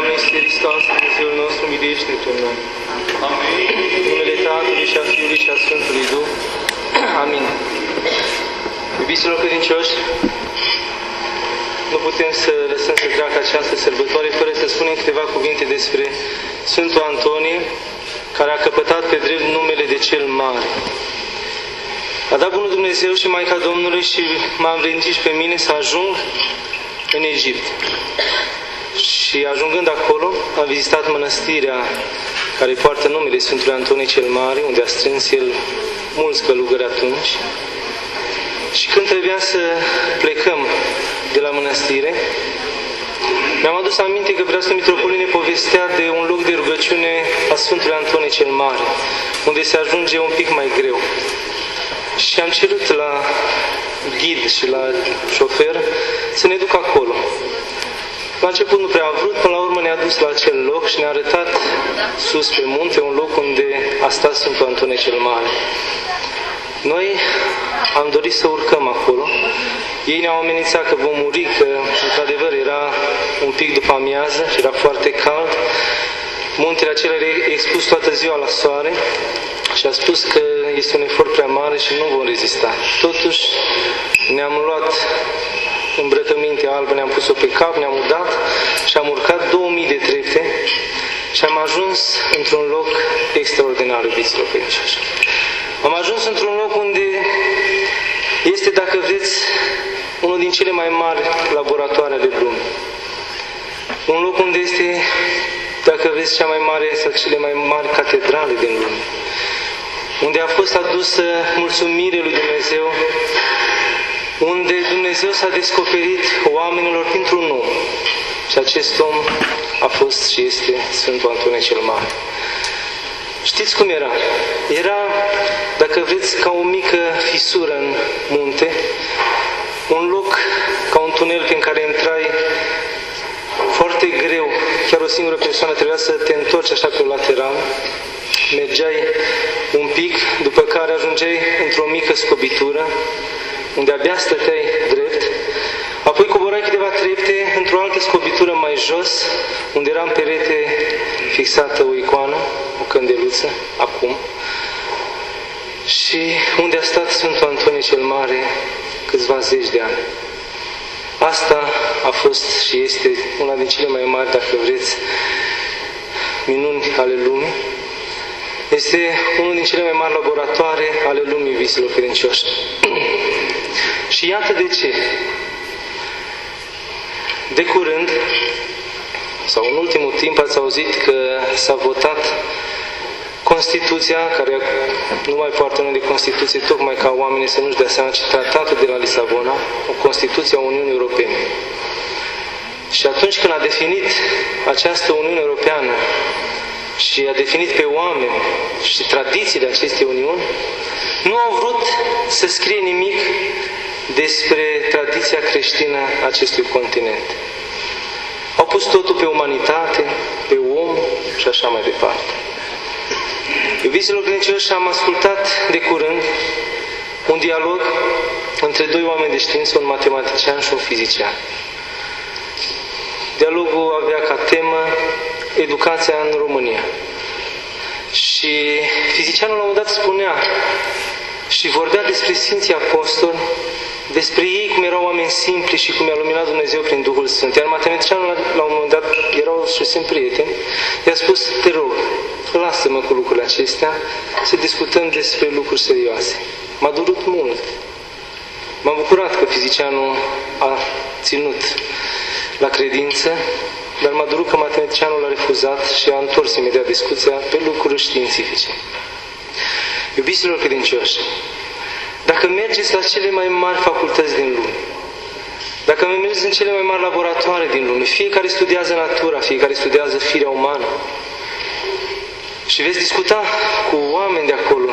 Sfinților Părinților noștri, Doamne, este Hristos, Dumnezeul nostru, miluiește pe noi. Amin. În numele Tatălui și a Fiului și a Sfântului Duh. Amin. Iubiților credincioși, nu putem să lăsăm să treacă această sărbătoare fără să spunem câteva cuvinte despre Sfântul Antonie, care a căpătat pe drept numele de cel mare. A dat Bunul Dumnezeu și Maica Domnului și m-a învrednicit și pe mine să ajung în Egipt. Și ajungând acolo, am vizitat mănăstirea care poartă numele Sfântului Antonie cel Mare, unde a strâns el mulți călugări atunci. Și când trebuia să plecăm de la mănăstire, mi-am adus aminte că Preastul Mitropolie ne povestea de un loc de rugăciune a Sfântului Antonie cel Mare, unde se ajunge un pic mai greu. Și am cerut la ghid și la șofer să ne ducă acolo. La început nu prea a vrut, până la urmă ne-a dus la acel loc și ne-a arătat sus pe munte un loc unde a stat Sfântul Antonie cel Mare. Noi am dorit să urcăm acolo. Ei ne-au amenințat că vom muri, că într-adevăr era un pic după amiază și era foarte cald. Muntele acela era expus toată ziua la soare și a spus că este un efort prea mare și nu vom rezista. Totuși ne-am luat îmbrăcăminte albă, ne-am pus-o pe cap, ne-am udat și am urcat 2000 de trepte și am ajuns într-un loc extraordinar, iubiților credincioși. Am ajuns într-un loc unde este, dacă vreți, unul din cele mai mari laboratoare ale lumii. Un loc unde este, dacă vreți, cea mai mare sau cele mai mari catedrale din lume. Unde a fost adusă mulțumire lui Dumnezeu unde Dumnezeu s-a descoperit oamenilor printr-un om. Și acest om a fost și este Sfântul Antonie cel Mare. Știți cum era? Era, dacă vreți, ca o mică fisură în munte, un loc ca un tunel prin care intrai foarte greu, chiar o singură persoană trebuia să te întorci așa pe lateral, mergeai un pic, după care ajungeai într-o mică scobitură, unde abia stăteai drept, apoi coborai câteva trepte într-o altă scobitură mai jos, unde era în perete fixată o icoană, o candeluță, acum, și unde a stat Sfântul Antonie cel Mare câțiva zeci de ani. Asta a fost și este una din cele mai mari, dacă vreți, minuni ale lumii. Este unul din cele mai mari laboratoare ale lumii viselor credincioși. Și iată de ce. De curând, sau în ultimul timp, ați auzit că s-a votat Constituția, care nu mai poartă nume de Constituție, tocmai ca oamenii să nu-și dea seama, ci tratatul de la Lisabona, o Constituție a Uniunii Europene. Și atunci când a definit această Uniune Europeană și a definit pe oameni și tradițiile acestei Uniuni, nu au vrut să scrie nimic despre tradiția creștină a acestui continent. Au pus totul pe umanitate, pe om și așa mai departe. Iubiților credincioși, am ascultat de curând un dialog între doi oameni de știință, un matematician și un fizician. Dialogul avea ca temă educația în România. Și fizicianul la un dat spunea și vorbea despre Sfinții Apostoli, despre ei cum erau oameni simpli și cum i-a luminat Dumnezeu prin Duhul Sfânt. Iar matematicianul la un moment dat, erau și sunt prieteni, i-a spus, te rog, lasă-mă cu lucrurile acestea, să discutăm despre lucruri serioase. M-a durut mult. M-am bucurat că fizicianul a ținut la credință, dar m-a durut că matematicianul a refuzat și a întors imediat discuția pe lucruri științifice. Iubiților credincioși, dacă mergeți la cele mai mari facultăți din lume, dacă mergeți în cele mai mari laboratoare din lume, fiecare studiază natura, fiecare studiază firea umană, și veți discuta cu oameni de acolo,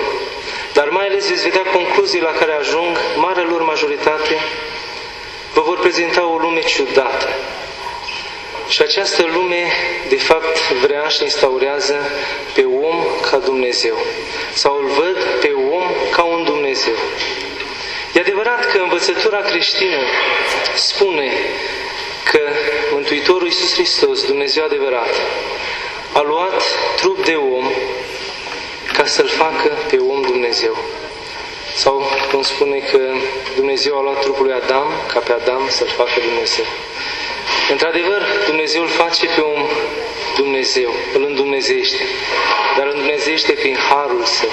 dar mai ales veți vedea concluzii la care ajung, marea lor majoritate, vă vor prezenta o lume ciudată. Și această lume, de fapt, vrea și instaurează pe om ca Dumnezeu. Sau îl văd pe om ca un Dumnezeu. E adevărat că învățătura creștină spune că Mântuitorul Iisus Hristos, Dumnezeu adevărat, a luat trup de om ca să-l facă pe om Dumnezeu. Sau cum spune că Dumnezeu a luat trupul lui Adam ca pe Adam să-l facă Dumnezeu. Într-adevăr, Dumnezeu îl face pe om Dumnezeu, îl îndumnezește, dar îl îndumnezește prin Harul Său.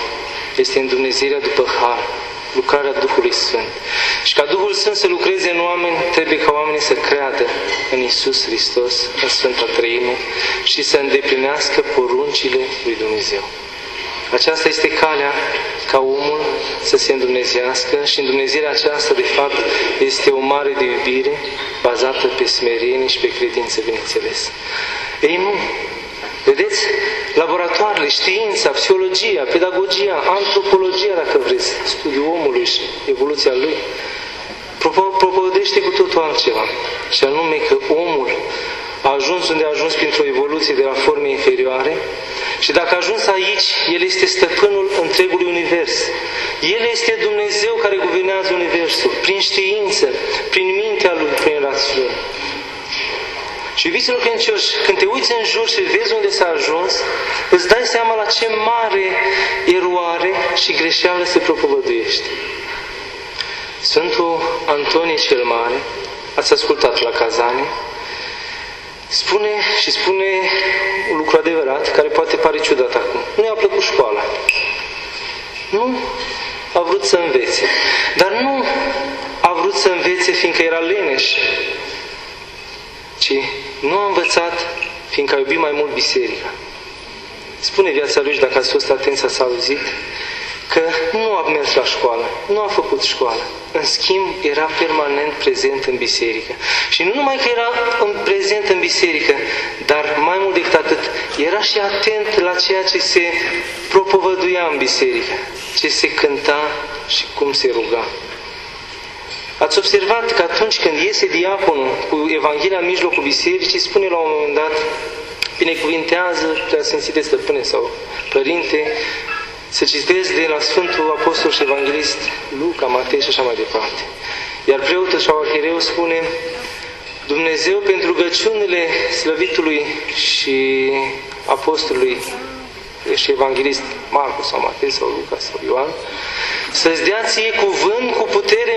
Este îndumnezeirea după Har, lucrarea Duhului Sfânt. Și ca Duhul Sfânt să lucreze în oameni, trebuie ca oamenii să creadă în Isus Hristos, în Sfânta Trăime și să îndeplinească poruncile lui Dumnezeu. Aceasta este calea ca omul să se îndumnezească și îndumnezirea aceasta, de fapt, este o mare de iubire bazată pe smerenie și pe credință, bineînțeles. Ei nu. Vedeți? Laboratoarele, știința, psihologia, pedagogia, antropologia, dacă vreți, studiul omului și evoluția lui, propovădește cu totul altceva. Și anume că omul a ajuns unde a ajuns printr-o evoluție de la forme inferioare și dacă a ajuns aici, El este stăpânul întregului univers. El este Dumnezeu care guvernează universul, prin știință, prin mintea Lui, prin rațiune. Și iubiților credincioși, când te uiți în jur și vezi unde s-a ajuns, îți dai seama la ce mare eroare și greșeală se propovăduiește. Sfântul Antonie cel Mare, ați ascultat la Cazane, spune și spune un lucru adevărat, care poate pare ciudat acum. Nu i-a plăcut școala. Nu a vrut să învețe. Dar fiindcă a iubit mai mult biserica. Spune viața lui și dacă ați fost atenți ați auzit că nu a mers la școală, nu a făcut școală. În schimb, era permanent prezent în biserică. Și nu numai că era în prezent în biserică, dar mai mult decât atât, era și atent la ceea ce se propovăduia în biserică, ce se cânta și cum se ruga. Ați observat că atunci când iese diaconul cu Evanghelia în mijlocul bisericii, spune la un moment dat, binecuvintează preasfințite stăpâne sau părinte, să citesc de la Sfântul Apostol și Evanghelist Luca, Matei și așa mai departe. Iar preotul sau arhiereu spune, Dumnezeu pentru rugăciunile slăvitului și apostolului și evanghelist Marcu sau Matei sau Luca sau Ioan, să-ți dea ție cuvânt cu putere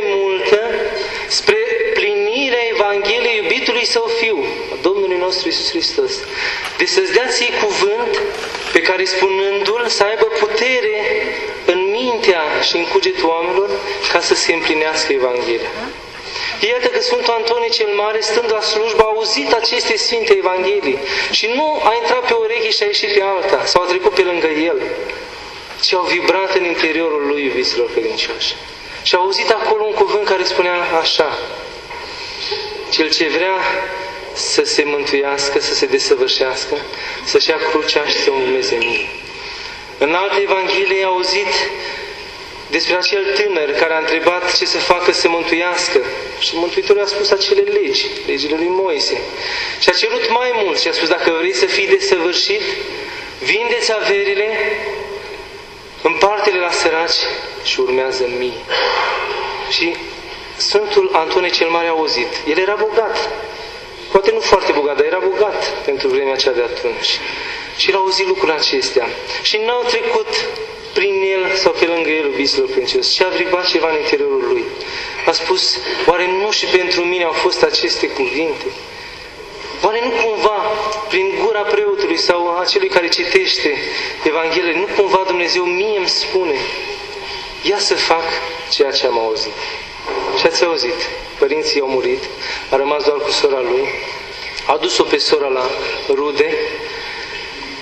său Fiu, Domnului nostru Isus Hristos. Deci să-ți dea ție cuvânt pe care spunându-l să aibă putere în mintea și în cugetul oamenilor ca să se împlinească Evanghelia. Iată că Sfântul Antonie cel Mare, stând la slujbă, a auzit aceste Sfinte Evanghelii și nu a intrat pe ureche și a ieșit pe alta sau a trecut pe lângă el, ci au vibrat în interiorul lui, iubiților credincioși. Și a auzit acolo un cuvânt care spunea așa, Cel ce vrea să se mântuiască, să se desăvârșească, să-și ia crucea și să urmeze mie. În alte Evanghelie a auzit despre acel tânăr care a întrebat ce să facă să mântuiască. Și Mântuitorul a spus acele legi, legile lui Moise. Și a cerut mai mult și a spus, dacă vrei să fii desăvârșit, vindeți averile, împarte-le la săraci și urmează mie. Și Sfântul Antonie cel Mare a auzit. El era bogat. Poate nu foarte bogat, dar era bogat pentru vremea cea de atunci. Și l-a auzit lucrurile acestea. Și n-au trecut prin el sau pe lângă el, iubiților credincioși, și a vibrat ceva în interiorul lui. A spus, oare nu și pentru mine au fost aceste cuvinte? Oare nu cumva, prin gura preotului sau a celui care citește Evanghelie, nu cumva Dumnezeu mie îmi spune, ia să fac ceea ce am auzit. Și ați auzit, părinții au murit, a rămas doar cu sora lui, a dus-o pe sora la rude,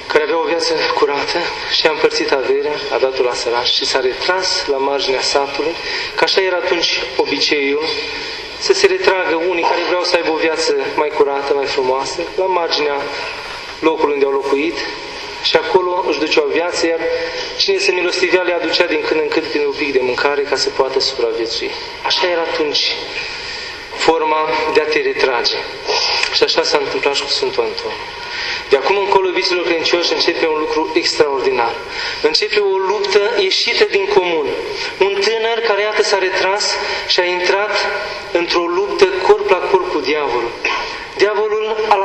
care avea o viață curată și a împărțit averea, a dat-o la săraș și s-a retras la marginea satului, că așa era atunci obiceiul, să se retragă unii care vreau să aibă o viață mai curată, mai frumoasă, la marginea locului unde au locuit și acolo își duceau viață, iar cine se milostivea le aducea din când în când prin un pic de mâncare ca să poată supraviețui. Așa era atunci forma de a te retrage. Și așa s-a întâmplat și cu Sfântul Anton. De acum încolo, iubiților credincioși, începe un lucru extraordinar. Începe o luptă ieșită din comun. Un tânăr care, iată, s-a retras și a intrat într-o luptă corp la corp cu diavolul. Diavolul a văzut cum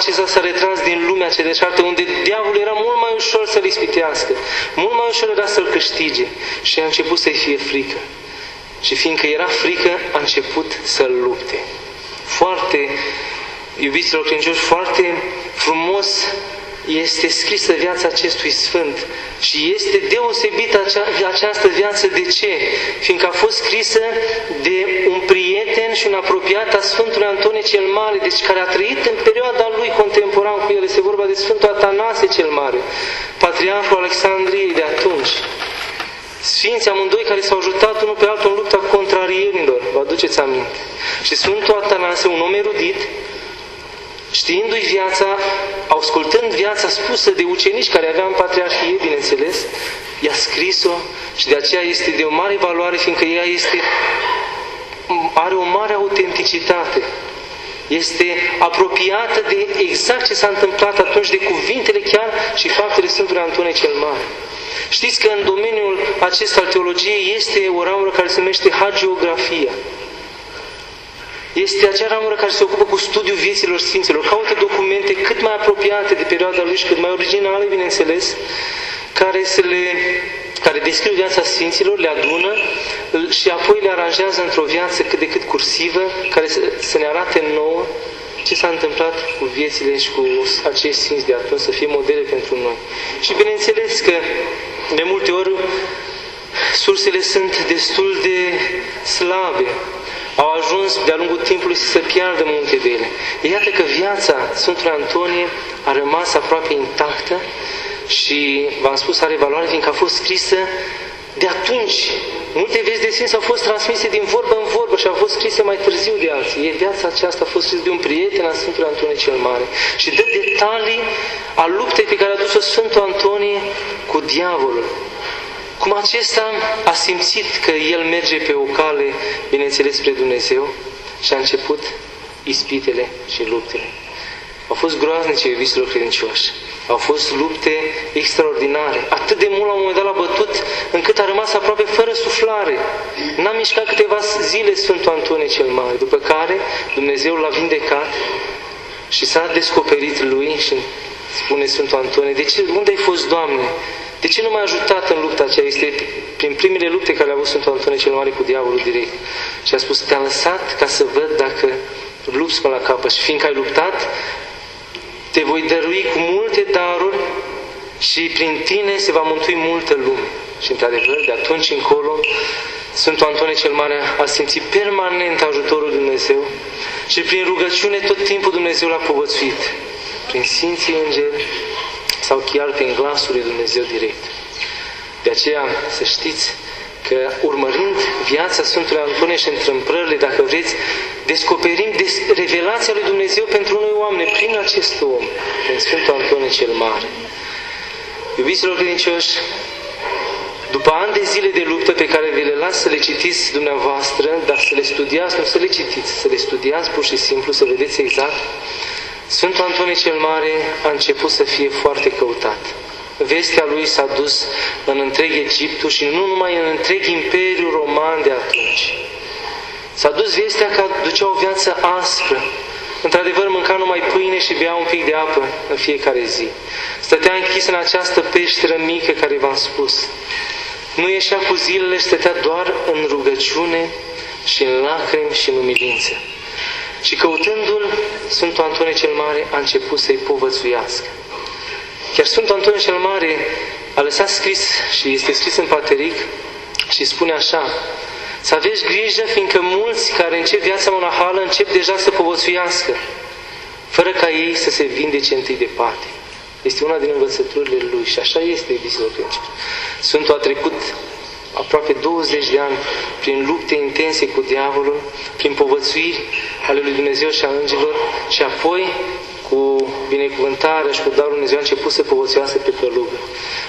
acesta s-a retras din lumea ce deșartă, unde diavolul era mult mai ușor să-l ispitească, mult mai ușor era să-l câștige și a început să-i fie frică. Și fiindcă era frică, a început să-l lupte. Foarte, iubiților credincioși, foarte frumos este scrisă viața acestui Sfânt și este deosebită acea, această viață. De ce? Fiindcă a fost scrisă de un prieten și un apropiat a Sfântului Antonie cel Mare, deci care a trăit în perioada lui contemporan cu el. Este vorba de Sfântul Atanase cel Mare, Patriarhul Alexandriei de atunci. Sfinții amândoi care s-au ajutat unul pe altul în lupta contrarienilor, vă aduceți aminte. Și Sfântul Atanase, un om erudit, știindu-i viața, ascultând viața spusă de ucenici care aveau în patriarhie, bineînțeles, i-a scris-o și de aceea este de o mare valoare, fiindcă ea este, are o mare autenticitate. Este apropiată de exact ce s-a întâmplat atunci, de cuvintele chiar și faptele Sfântului Antonie cel Mare. Știți că în domeniul acesta al teologiei este o ramură care se numește hagiografia. Este acea ramură care se ocupă cu studiul vieților Sfinților. Caută documente cât mai apropiate de perioada lui și cât mai originale, bineînțeles, care, să le, care descriu viața Sfinților, le adună și apoi le aranjează într-o viață cât de cât cursivă, care să, să ne arate nouă ce s-a întâmplat cu viețile și cu acești Sfinți de atunci, să fie modele pentru noi. Și bineînțeles că de multe ori sursele sunt destul de slabe, au ajuns de-a lungul timpului să se piardă multe de ele. Iată că viața Sfântului Antonie a rămas aproape intactă și, v-am spus, are valoare fiindcă a fost scrisă de atunci. Multe vieți de Sfinți au fost transmise din vorbă în vorbă și au fost scrise mai târziu de alții. E viața aceasta a fost scrisă de un prieten al Sfântului Antonie cel Mare și dă detalii a luptei pe care a dus-o Sfântul Antonie cu diavolul. Cum acesta a simțit că el merge pe o cale, bineînțeles, spre Dumnezeu și a început ispitele și luptele. Au fost groaznice, iubiților credincioși. Au fost lupte extraordinare. Atât de mult la un moment dat l-a bătut, încât a rămas aproape fără suflare. N-a mișcat câteva zile Sfântul Antonie cel Mare, după care Dumnezeu l-a vindecat și s-a descoperit lui și spune Sfântul Antonie, de ce, unde ai fost, Doamne? De ce nu m-a ajutat în lupta aceea? Este prin primele lupte care le-a avut Sfântul Antonie cel Mare cu diavolul direct. Și a spus, te-am lăsat ca să văd dacă lupți până la capăt. Și fiindcă ai luptat, te voi dărui cu multe daruri și prin tine se va mântui multă lume. Și într-adevăr, de atunci încolo, Sfântul Antonie cel Mare a simțit permanent ajutorul Dumnezeu și prin rugăciune tot timpul Dumnezeu l-a povățuit. Prin Sfinții Îngeri, sau chiar prin glasul lui Dumnezeu direct. De aceea să știți că urmărind viața Sfântului Antonie și întâmplările, dacă vreți, descoperim des revelația lui Dumnezeu pentru noi oameni prin acest om, prin Sfântul Antonie cel Mare. Iubiților credincioși, după ani de zile de luptă pe care vi le las să le citiți dumneavoastră, dar să le studiați, nu să le citiți, să le studiați pur și simplu, să vedeți exact, Sfântul Antonie cel Mare a început să fie foarte căutat. Vestea lui s-a dus în întreg Egiptul și nu numai în întreg Imperiul Roman de atunci. S-a dus vestea că ducea o viață aspră. Într-adevăr, mânca numai pâine și bea un pic de apă în fiecare zi. Stătea închis în această peșteră mică care v-am spus. Nu ieșea cu zilele, stătea doar în rugăciune și în lacrimi și în umilință. Și căutându-l, Sfântul Antonie cel Mare a început să-i povățuiască. Chiar Sfântul Antonie cel Mare a lăsat scris și este scris în pateric și spune așa, să aveți grijă fiindcă mulți care încep viața monahală încep deja să povățuiască, fără ca ei să se vindece întâi de pate. Este una din învățăturile lui și așa este, iubiților Sfântul a trecut aproape 20 de ani prin lupte intense cu diavolul, prin povățuiri ale lui Dumnezeu și a îngerilor și apoi cu binecuvântarea și cu darul Dumnezeu a început să povățuiască pe călugă.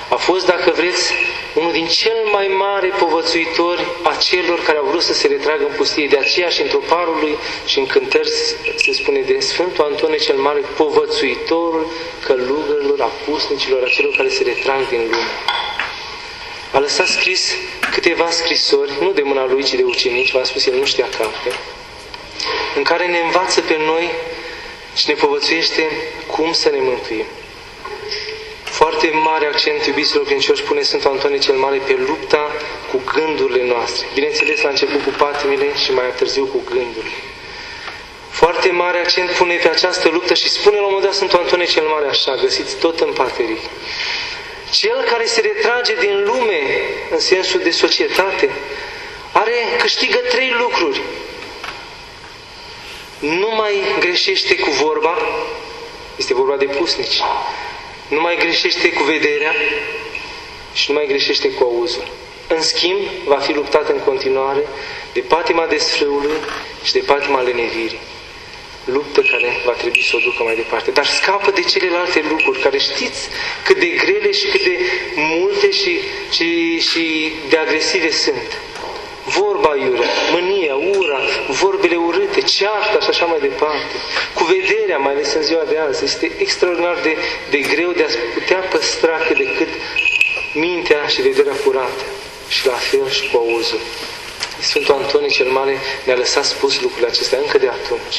A fost, dacă vreți, unul din cel mai mari povățuitori a celor care au vrut să se retragă în pustie. De aceea și într-o parului și în cântări se spune de Sfântul Antonie cel Mare, povățuitorul călugărilor, a pusnicilor, a celor care se retrag din lume a lăsat scris câteva scrisori, nu de mâna lui, ci de ucenici, v-am spus, el nu știa carte, în care ne învață pe noi și ne povățuiește cum să ne mântuim. Foarte mare accent, iubiților credincioși, pune Sfântul Antonie cel Mare pe lupta cu gândurile noastre. Bineînțeles, la început cu patimile și mai târziu cu gândurile. Foarte mare accent pune pe această luptă și spune la un moment dat Sfântul Antonie cel Mare așa, găsiți tot în paterii. Cel care se retrage din lume, în sensul de societate, are, câștigă trei lucruri. Nu mai greșește cu vorba, este vorba de pusnici, nu mai greșește cu vederea și nu mai greșește cu auzul. În schimb, va fi luptat în continuare de patima desfrâului și de patima lenevirii. Luptă care va trebui să o ducă mai departe. Dar scapă de celelalte lucruri care știți cât de grele și cât de multe și, și, și de agresive sunt. Vorba iurea, mânia, ura, vorbele urâte, cearta și așa mai departe. Cu vederea, mai ales în ziua de azi, este extraordinar de, de greu de a putea păstra cât de cât mintea și vederea curată. Și la fel și cu auzul. Sfântul Antonie cel Mare ne-a lăsat spus lucrurile acestea încă de atunci.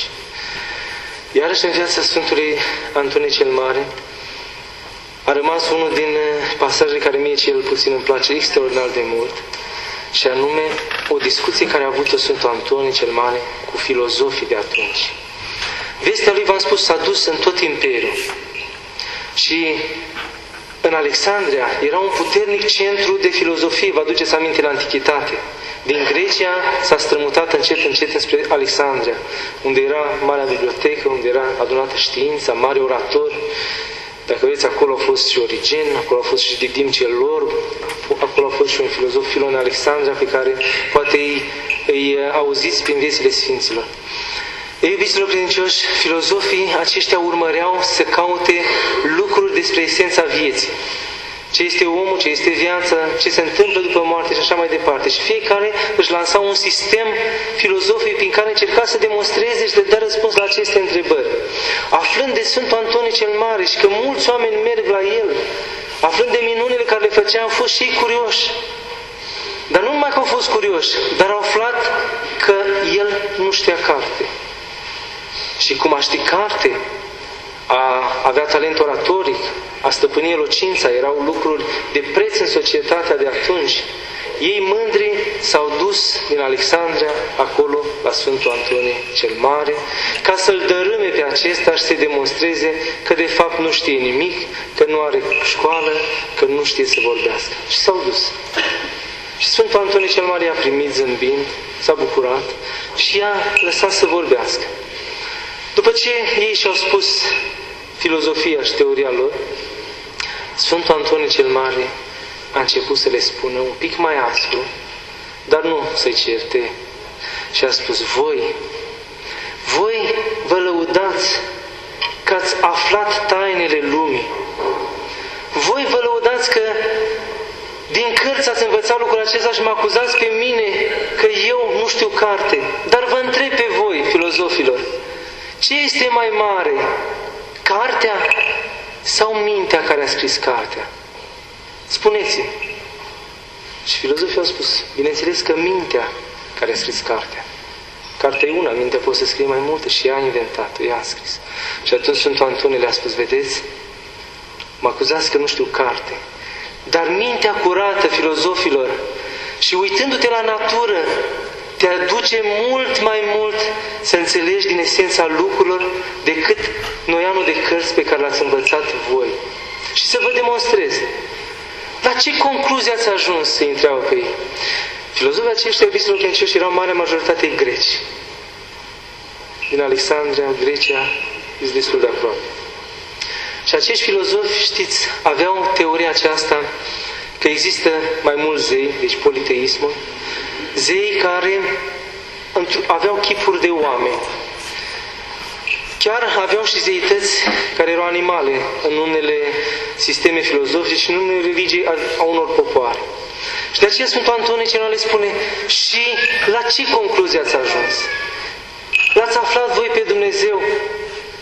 Iarăși în viața Sfântului Antonie cel Mare a rămas unul din pasajele care mie cel puțin îmi place extraordinar de mult, și anume o discuție care a avut-o Sfântul Antonie cel Mare cu filozofii de atunci. Vestea lui, v-am spus, s-a dus în tot imperiul. Și în Alexandria era un puternic centru de filozofie, vă aduceți aminte, în Antichitate. Din Grecia s-a strămutat încet, încet spre Alexandria, unde era marea bibliotecă, unde era adunată știința, mari oratori. Dacă vedeți, acolo a fost și Origen, acolo a fost și Didim cel lor, acolo a fost și un filozof, Filon Alexandria, pe care poate îi, îi auziți prin viețile Sfinților. Ei, iubiților credincioși, filozofii aceștia urmăreau să caute lucruri despre esența vieții. Ce este omul, ce este viața, ce se întâmplă după moarte și așa mai departe. Și fiecare își lansa un sistem filozofic prin care încerca să demonstreze și să dea răspuns la aceste întrebări. Aflând de Sfântul Antonie cel Mare și că mulți oameni merg la el, aflând de minunile care le făcea, au fost și ei curioși. Dar nu numai că au fost curioși, dar au aflat că el nu știa carte. Și cum a ști carte, a avea talent oratoric, a stăpâni elocința, erau lucruri de preț în societatea de atunci. Ei mândri s-au dus din Alexandria acolo la Sfântul Antonie cel Mare ca să-l dărâme pe acesta și să demonstreze că de fapt nu știe nimic, că nu are școală, că nu știe să vorbească. Și s-au dus. Și Sfântul Antonie cel Mare i-a primit zâmbind, s-a bucurat și i-a lăsat să vorbească. După ce ei și-au spus filozofia și teoria lor, Sfântul Antonie cel Mare a început să le spună un pic mai aspru, dar nu să-i certe. Și a spus, voi, voi vă lăudați că ați aflat tainele lumii. Voi vă lăudați că din cărți ați învățat lucrul acesta și mă acuzați pe mine că eu nu știu carte. Dar vă întreb pe voi, filozofilor, ce este mai mare? Cartea sau mintea care a scris cartea? Spuneți-mi. Și filozofii au spus, bineînțeles că mintea care a scris cartea. Cartea e una, mintea poate să scrie mai multe și ea a inventat-o, ea a scris. Și atunci Sfântul Antonie le-a spus, vedeți, mă acuzați că nu știu carte. Dar mintea curată filozofilor și uitându-te la natură, te aduce mult mai mult să înțelegi din esența lucrurilor decât noianul de cărți pe care l-ați învățat voi. Și să vă demonstrez. La ce concluzie ați ajuns să întreabă pe ei? Filozofii aceștia, iubiților credincioși, erau mare majoritate greci. Din Alexandria, Grecia, este destul de aproape. Și acești filozofi, știți, aveau teoria aceasta că există mai mulți zei, deci politeismul, zei care aveau chipuri de oameni. Chiar aveau și zeități care erau animale în unele sisteme filozofice și în unele religii a unor popoare. Și de aceea Sfântul Antonie cel le spune și la ce concluzie ați ajuns? L-ați aflat voi pe Dumnezeu?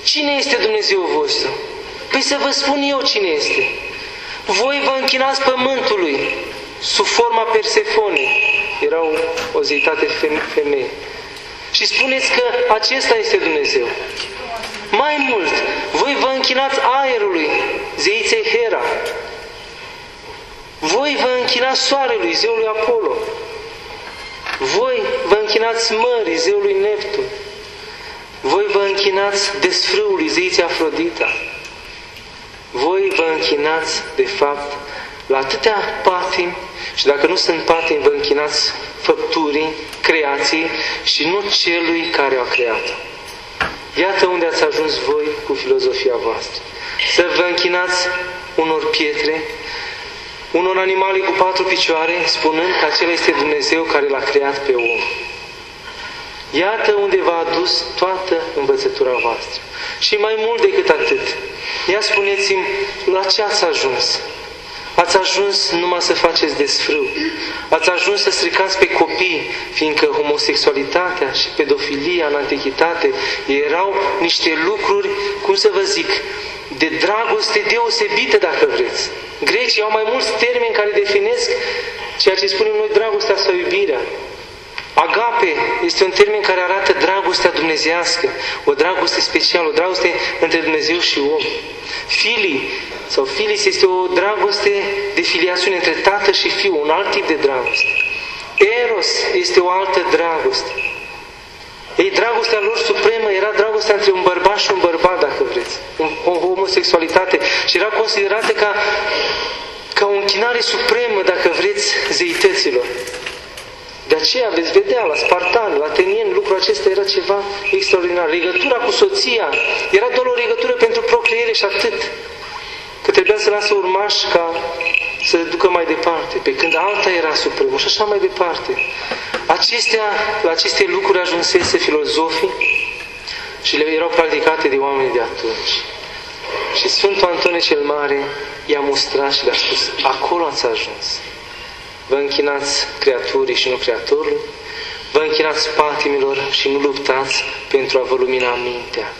Cine este Dumnezeu vostru? Păi să vă spun eu cine este. Voi vă închinați pământului sub forma Persefone. Era o, o zeitate femeie. Și spuneți că acesta este Dumnezeu. Mai mult, voi vă închinați aerului, zeiței Hera. Voi vă închinați soarelui, zeului Apollo. Voi vă închinați mării, zeului Neptun. Voi vă închinați desfrâului, zeiței Afrodita. Voi vă închinați, de fapt, la atâtea patimi și dacă nu sunt patimi, vă închinați făpturii, creației și nu celui care a creat-o. Iată unde ați ajuns voi cu filozofia voastră. Să vă închinați unor pietre, unor animale cu patru picioare, spunând că acela este Dumnezeu care l-a creat pe om. Iată unde v-a adus toată învățătura voastră. Și mai mult decât atât, ia spuneți-mi la ce ați ajuns. Ați ajuns numai să faceți desfrâu. Ați ajuns să stricați pe copii, fiindcă homosexualitatea și pedofilia în antichitate erau niște lucruri, cum să vă zic, de dragoste deosebită, dacă vreți. Grecii au mai mulți termeni care definesc ceea ce spunem noi dragostea sau iubirea. Agape este un termen care arată dragostea dumnezească, o dragoste specială, o dragoste între Dumnezeu și om. Filii sau filis este o dragoste de filiațiune între tată și fiu, un alt tip de dragoste. Eros este o altă dragoste. Ei, dragostea lor supremă era dragostea între un bărbat și un bărbat, dacă vreți. O homosexualitate. Și era considerată ca, ca o închinare supremă, dacă vreți, zeităților. De aceea veți vedea la spartani, la atenieni, lucrul acesta era ceva extraordinar. Legătura cu soția era doar o legătură pentru procreere și atât. Că trebuia să lasă urmași ca să le ducă mai departe, pe când alta era supremă și așa mai departe. Acestea, la aceste lucruri ajunsese filozofii și le erau practicate de oameni de atunci. Și Sfântul Antonie cel Mare i-a mustrat și le-a spus, acolo ați ajuns. Vă închinați creaturii și nu creatorului, vă închinați patimilor și nu luptați pentru a vă lumina mintea.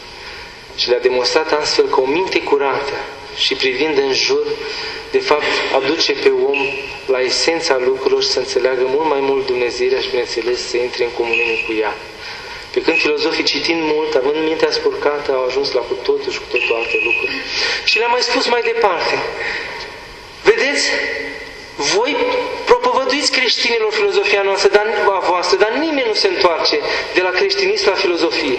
Și le-a demonstrat astfel că o minte curată și privind în jur, de fapt, aduce pe om la esența lucrurilor și să înțeleagă mult mai mult Dumnezeirea și, bineînțeles, să intre în comunie cu ea. Pe când filozofii citind mult, având mintea spurcată, au ajuns la cu totul și cu totul alte lucruri. Și le-am mai spus mai departe. Vedeți? Voi propovăduiți creștinilor filozofia noastră, dar, a voastră, dar nimeni nu se întoarce de la creștinism la filozofie.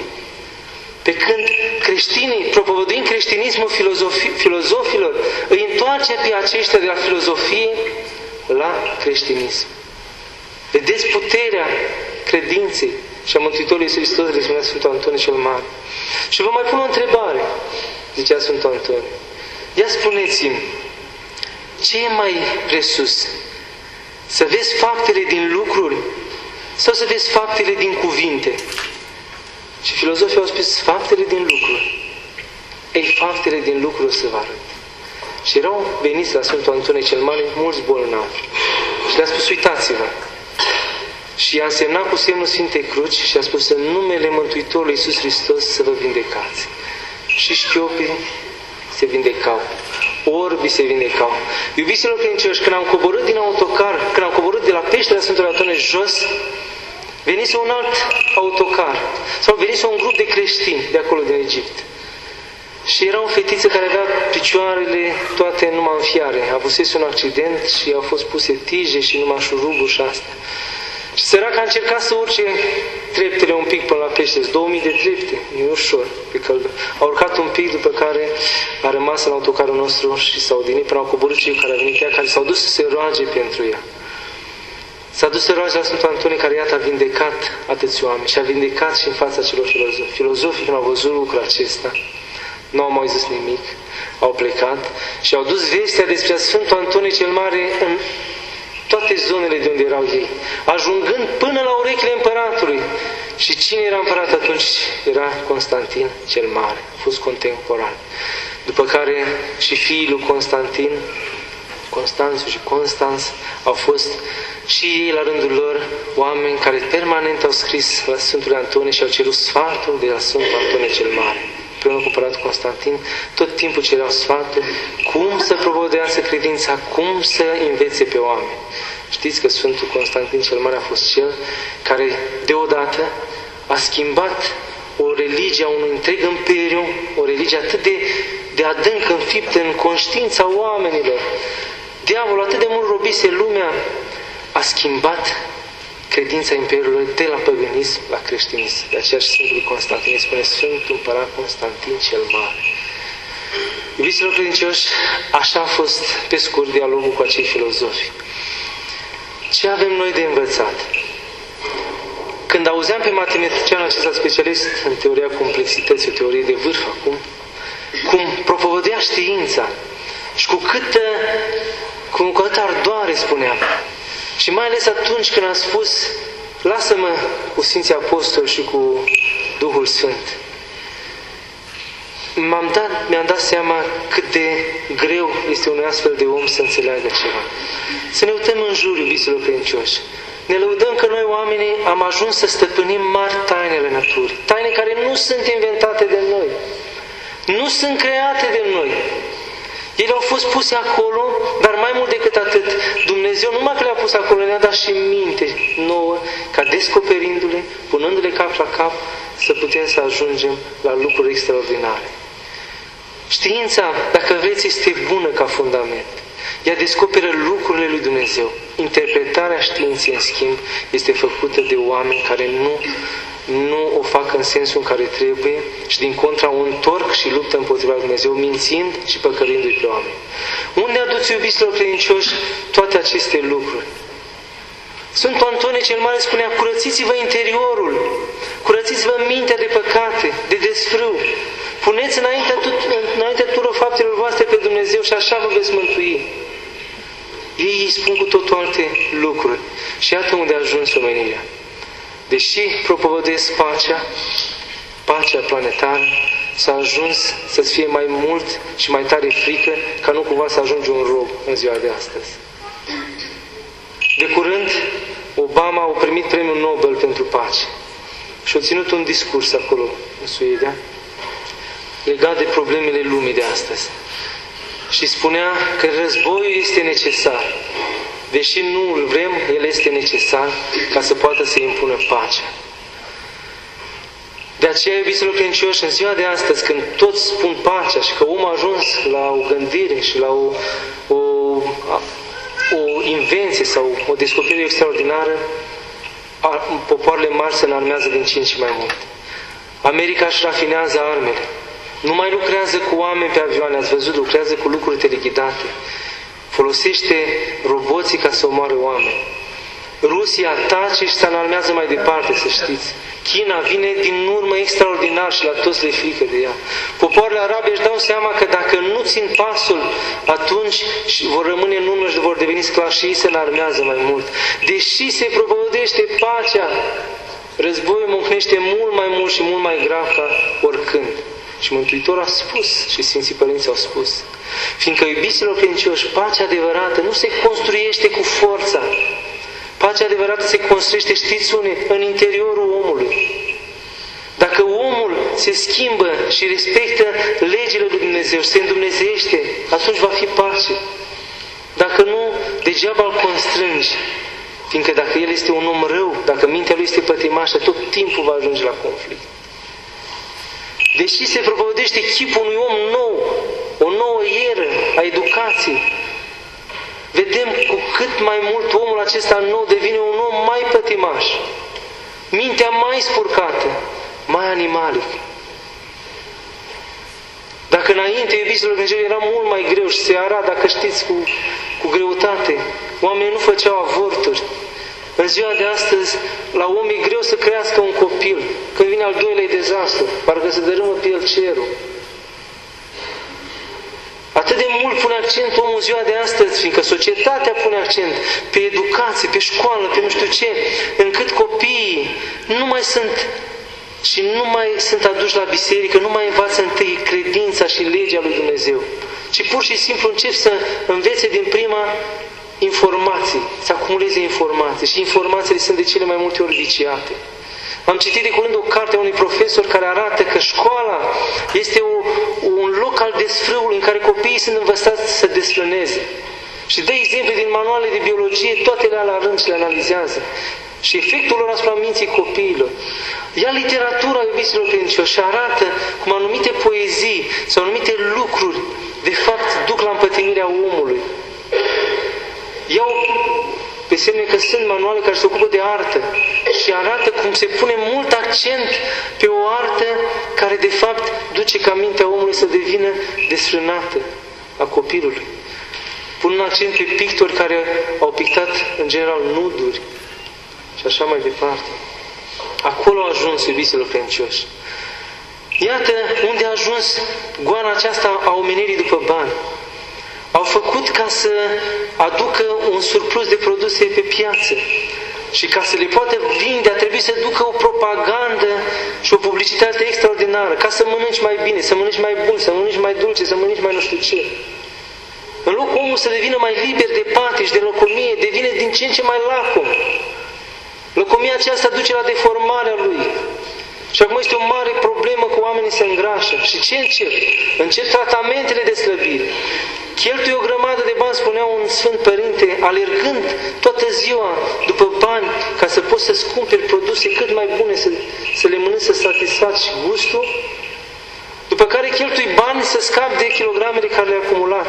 Pe când creștinii, propovăduind creștinismul filozofi, filozofilor, îi întoarce pe aceștia de la filozofie la creștinism. Vedeți puterea credinței și a Mântuitorului Iisus Hristos, le spunea Sfântul Antonie cel Mare. Și vă mai pun o întrebare, zicea Sfântul Antonie. Ia spuneți-mi, ce e mai presus? Să vezi faptele din lucruri sau să vezi faptele din cuvinte? Și filozofii au spus faptele din lucruri. Ei, faptele din lucruri să vă arăt. Și erau veniți la Sfântul Antonie cel Mare mulți bolnavi. Și le-a spus, uitați-vă. Și i-a însemnat cu semnul Sfintei Cruci și a spus în numele Mântuitorului Iisus Hristos să vă vindecați. Și șchiopii se vindecau. Orbi se vindecau. Iubiților credincioși, când am coborât din autocar, când am coborât de la peștera Sfântului Antonie jos, venise un alt autocar sau venise un grup de creștini de acolo din Egipt. Și era o fetiță care avea picioarele toate numai în fiare. A avusese un accident și au fost puse tije și numai șuruburi și astea. Și săraca a încercat să urce treptele un pic până la pește. 2000 de trepte, e ușor pe căldă. A urcat un pic, după care a rămas în autocarul nostru și s-au odinit până au coborât cei care au venit ea, care s-au dus să se roage pentru ea. S-a dus să roage la Sfântul Antonie, care iată a vindecat atâți oameni și a vindecat și în fața celor filozofi. Filozofii, când au văzut lucrul acesta, nu au mai zis nimic, au plecat și au dus vestea despre Sfântul Antonie cel Mare în toate zonele de unde erau ei, ajungând până la urechile împăratului. Și cine era împărat atunci? Era Constantin cel Mare, a fost contemporan. După care și fiii lui Constantin, Constanțiu și Constans, au fost și ei la rândul lor oameni care permanent au scris la Sfântul Antonie și au cerut sfatul de la Sfântul Antonie cel Mare împreună cu împăratul Constantin, tot timpul cereau sfatul cum să provodească credința, cum să învețe pe oameni. Știți că Sfântul Constantin cel Mare a fost cel care deodată a schimbat o religie a unui întreg imperiu, o religie atât de, de adânc înfiptă în conștiința oamenilor. Diavolul atât de mult robise lumea, a schimbat credința Imperiului de la păgânism la creștinism. De aceea și Sfântul Constantin spune Sfântul Împărat Constantin cel Mare. Iubiților credincioși, așa a fost pe scurt dialogul cu acei filozofi. Ce avem noi de învățat? Când auzeam pe matematicianul acesta specialist în teoria complexității, o teorie de vârf acum, cum propovădea știința și cu câtă, cu câtă ardoare spuneam, și mai ales atunci când am spus, lasă-mă cu Sfinții Apostoli și cu Duhul Sfânt. M-am dat, mi-am dat seama cât de greu este un astfel de om să înțeleagă ceva. Să ne uităm în jur, iubiților credincioși. Ne lăudăm că noi oamenii am ajuns să stăpânim mari tainele naturii. Taine care nu sunt inventate de noi. Nu sunt create de noi. Ele au fost puse acolo, dar mai mult decât atât, Dumnezeu numai că le-a pus acolo, ne-a dat și minte nouă, ca descoperindu-le, punându-le cap la cap, să putem să ajungem la lucruri extraordinare. Știința, dacă vreți, este bună ca fundament. Ea descoperă lucrurile lui Dumnezeu. Interpretarea științei, în schimb, este făcută de oameni care nu nu o fac în sensul în care trebuie și din contra o întorc și luptă împotriva lui Dumnezeu, mințind și păcărindu-i pe oameni. Unde aduți, iubiților credincioși, toate aceste lucruri? Sfântul Antonie cel Mare spunea, curățiți-vă interiorul, curățiți-vă mintea de păcate, de desfrâu, puneți înainte, înainte tuturor faptelor voastre pe Dumnezeu și așa vă veți mântui. Ei îi spun cu totul alte lucruri. Și iată unde a ajuns omenirea. Deși propovăduiesc pacea, pacea planetară, s-a ajuns să-ți fie mai mult și mai tare frică ca nu cumva să ajungi un rob în ziua de astăzi. De curând, Obama a primit premiul Nobel pentru pace și a ținut un discurs acolo, în Suedia, legat de problemele lumii de astăzi. Și spunea că războiul este necesar, Deși nu îl vrem, el este necesar ca să poată să impună pacea. De aceea, iubiților credincioși, în ziua de astăzi, când toți spun pacea și că omul a ajuns la o gândire și la o, o, o invenție sau o descoperire extraordinară, popoarele mari se înarmează din ce în ce mai mult. America își rafinează armele. Nu mai lucrează cu oameni pe avioane, ați văzut, lucrează cu lucruri teleghidate folosește roboții ca să omoare oameni. Rusia tace și se înarmează mai departe, să știți. China vine din urmă extraordinar și la toți le frică de ea. Popoarele arabe își dau seama că dacă nu țin pasul, atunci vor rămâne în urmă și vor deveni sclavi și ei se înarmează mai mult. Deși se propovădește pacea, războiul mâncnește mult mai mult și mult mai grav ca oricând. Și Mântuitorul a spus și Sfinții Părinți au spus, fiindcă iubiților credincioși, pacea adevărată nu se construiește cu forța. Pacea adevărată se construiește, știți unde? În interiorul omului. Dacă omul se schimbă și respectă legile lui Dumnezeu și se îndumnezește, atunci va fi pace. Dacă nu, degeaba îl constrângi. Fiindcă dacă el este un om rău, dacă mintea lui este pătimașă, tot timpul va ajunge la conflict. Deși se propovădește chipul unui om nou, o nouă eră a educației, vedem cu cât mai mult omul acesta nou devine un om mai pătimaș, mintea mai spurcată, mai animalic. Dacă înainte, iubiților Dumnezeu, era mult mai greu și se ara, dacă știți, cu, cu greutate, oamenii nu făceau avorturi, în ziua de astăzi, la om e greu să crească un copil. Când vine al doilea dezastru, parcă se dărâmă pe el cerul. Atât de mult pune accent omul în ziua de astăzi, fiindcă societatea pune accent pe educație, pe școală, pe nu știu ce, încât copiii nu mai sunt și nu mai sunt aduși la biserică, nu mai învață întâi credința și legea lui Dumnezeu, ci pur și simplu încep să învețe din prima informații, să acumuleze informații și informațiile sunt de cele mai multe ori viciate. Am citit de curând o carte a unui profesor care arată că școala este o, un loc al desfrâului în care copiii sunt învățați să desfrâneze. Și dă exemple din manuale de biologie, toate le la rând și le analizează. și efectul lor asupra minții copiilor. Ia literatura iubiților credincioși și arată cum anumite poezii sau anumite lucruri de fapt duc la împătimirea omului. Pe semne că sunt manuale care se ocupă de artă și arată cum se pune mult accent pe o artă care de fapt duce ca mintea omului să devină desfrânată a copilului. Pun un accent pe pictori care au pictat în general nuduri și așa mai departe. Acolo a ajuns iubiților credincioși. Iată unde a ajuns goana aceasta a omenirii după bani. Au făcut ca să aducă un surplus de produse pe piață. Și ca să le poată vinde, a trebuit să ducă o propagandă și o publicitate extraordinară, ca să mănânci mai bine, să mănânci mai bun, să mănânci mai dulce, să mănânci mai nu știu ce. În loc omul să devină mai liber de pati și de locomie, devine din ce în ce mai lacom. Locomia aceasta duce la deformarea lui. Și acum este o mare problemă cu oamenii se îngrașă. Și ce încep? Încep tratamentele de slăbire. Cheltuie o grămadă de bani, spunea un Sfânt Părinte, alergând toată ziua după bani ca să poți să-ți cumperi produse cât mai bune, să, să le mănânci, să satisfaci gustul, după care cheltui bani să scapi de kilogramele care le-ai acumulat.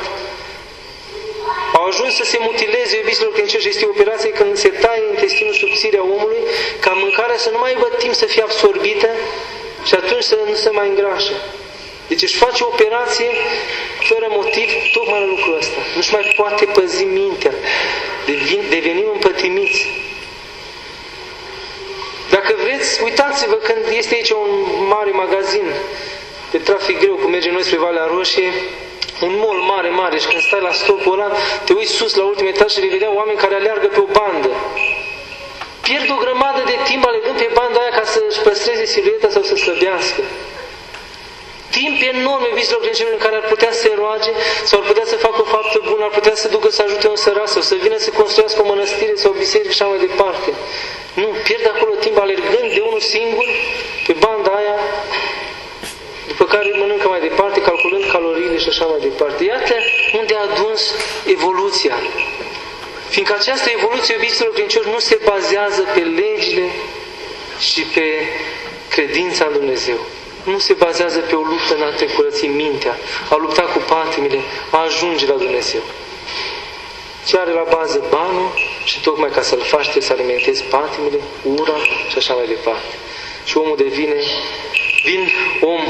Au ajuns să se mutileze iubiților credincioși. Este o operație când se taie intestinul subțire a omului ca mâncarea să nu mai aibă timp să fie absorbită și atunci să nu se mai îngrașe. Deci își face o operație fără motiv tocmai la lucrul ăsta. Nu-și mai poate păzi mintea. Devenim împătimiți. Dacă vreți, uitați-vă când este aici un mare magazin de trafic greu, cum mergem noi spre Valea Roșie, un mol mare, mare și când stai la stopul ăla, te uiți sus la ultimul etaj și vei vedea oameni care aleargă pe o bandă. Pierd o grămadă de timp alegând pe banda aia ca să-și păstreze silueta sau să slăbească. Timp enorm, iubiților credincioși, în care ar putea să se roage sau ar putea să facă o faptă bună, ar putea să ducă să ajute un sărat sau să vină să construiască o mănăstire sau o biserică și așa mai departe. Nu, pierd acolo timp alergând de unul singur pe banda aia după care mănâncă mai departe, calculând caloriile și așa mai departe. Iată unde a aduns evoluția. Fiindcă această evoluție, iubiților credincioși, nu se bazează pe legile și pe credința în Dumnezeu. Nu se bazează pe o luptă în a te curăți mintea, a lupta cu patimile, a ajunge la Dumnezeu. Ce are la bază banul și tocmai ca să-l faci să alimentezi patimile, ura și așa mai departe. Și omul devine, vin om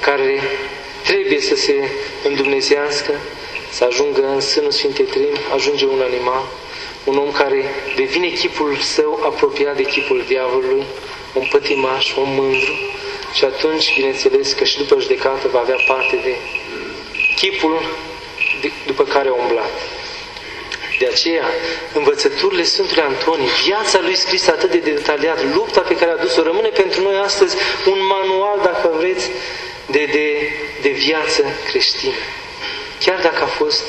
care trebuie să se îndumnezească, să ajungă în sânul Sfintei Trim, ajunge un animal, un om care devine chipul său apropiat de chipul diavolului, un pătimaș, un mândru, și atunci, bineînțeles, că și după judecată va avea parte de chipul după care a umblat. De aceea, învățăturile Sfântului Antonie, viața lui scrisă atât de detaliat, lupta pe care a dus-o, rămâne pentru noi astăzi un manual, dacă vreți, de, de, de viață creștină. Chiar dacă a fost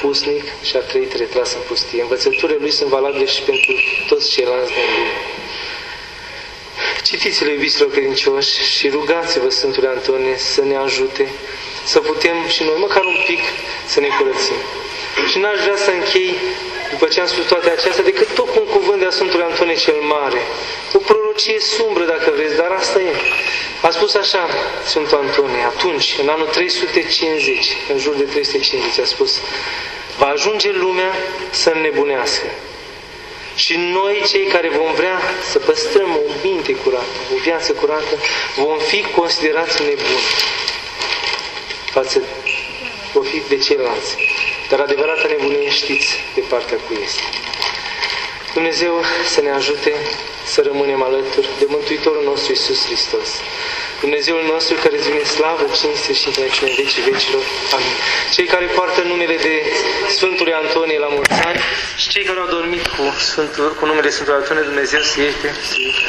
pusnic și a trăit retras în pustie. Învățăturile lui sunt valabile și pentru toți ceilalți din lume. Citiți-le, iubiților credincioși, și rugați-vă Sfântul Antonie să ne ajute să putem și noi, măcar un pic, să ne curățim. Și n-aș vrea să închei, după ce am spus toate acestea, decât tot cu un cuvânt de a Sfântului Antonie cel Mare. O prorocie sumbră, dacă vreți, dar asta e. A spus așa Sfântul Antonie, atunci, în anul 350, în jur de 350, a spus, va ajunge lumea să înnebunească. Și noi, cei care vom vrea să păstrăm o minte curată, o viață curată, vom fi considerați nebuni față o fi de ceilalți. Dar adevărata nebunie știți de partea cu este. Dumnezeu să ne ajute să rămânem alături de Mântuitorul nostru Isus Hristos. Dumnezeul nostru care îți vine slavă, cinste și înțelepciune în vecii vecilor. Amin. Cei care poartă numele de Sfântul Antonie la mulți ani și cei care au dormit cu, Sfântul, cu numele Sfântului Antonie, Dumnezeu să ierte, să ierte.